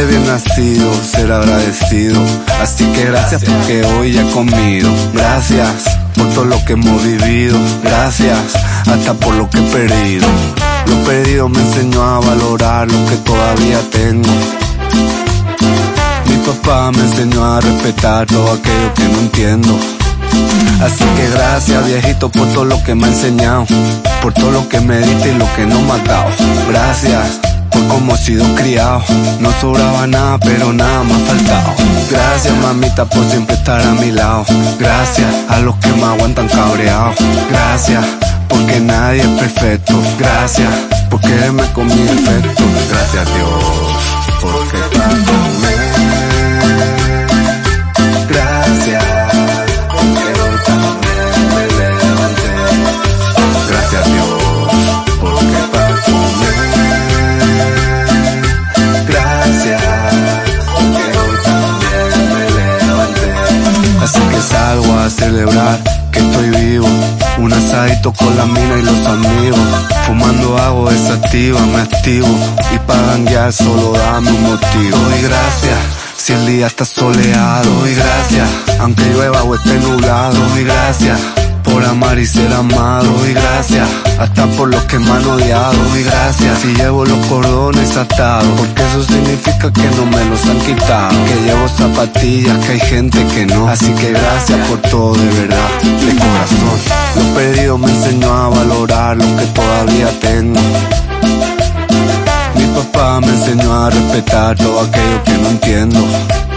de bien nacido ser agradecido. Así que gracias porque hoy he comido. Gracias por todo lo que hemos vivido. Gracias hasta por lo que he perdido. Lo perdido me enseñó a valorar lo que todavía tengo. Mi papá me enseñó a respetar todo aquello que no entiendo. Así que gracias viejito por todo lo que me ha enseñado, por todo lo que me diste y lo que no me ha. Gracias por cómo he sido criado, no sobraba nada pero nada ha faltado. Gracias mamita por siempre estar a mi lado. Gracias a los que me aguantan cabreado. Gracias porque nadie es perfecto. Gracias porque me con mi defecto. Gracias Dios porque Así que salgo a celebrar que estoy vivo. Un asadito con la mina y los amigos. Fumando hago desactiva, me activo. Y para ganguear solo dame un motivo. Y gracias. Si el día está soleado y gracias, aunque llueva o esté nublado y gracias, por amar y ser amado y gracias, hasta por los que me han odiado y gracias, si llevo los cordones atados, porque eso significa que no me los han quitado, que llevo zapatillas, que hay gente que no, así que gracias por todo de verdad, de corazón, lo perdido me enseñó a valorar lo que todavía tengo. Mi papá me enseñó a respetar todo aquello que no entiendo.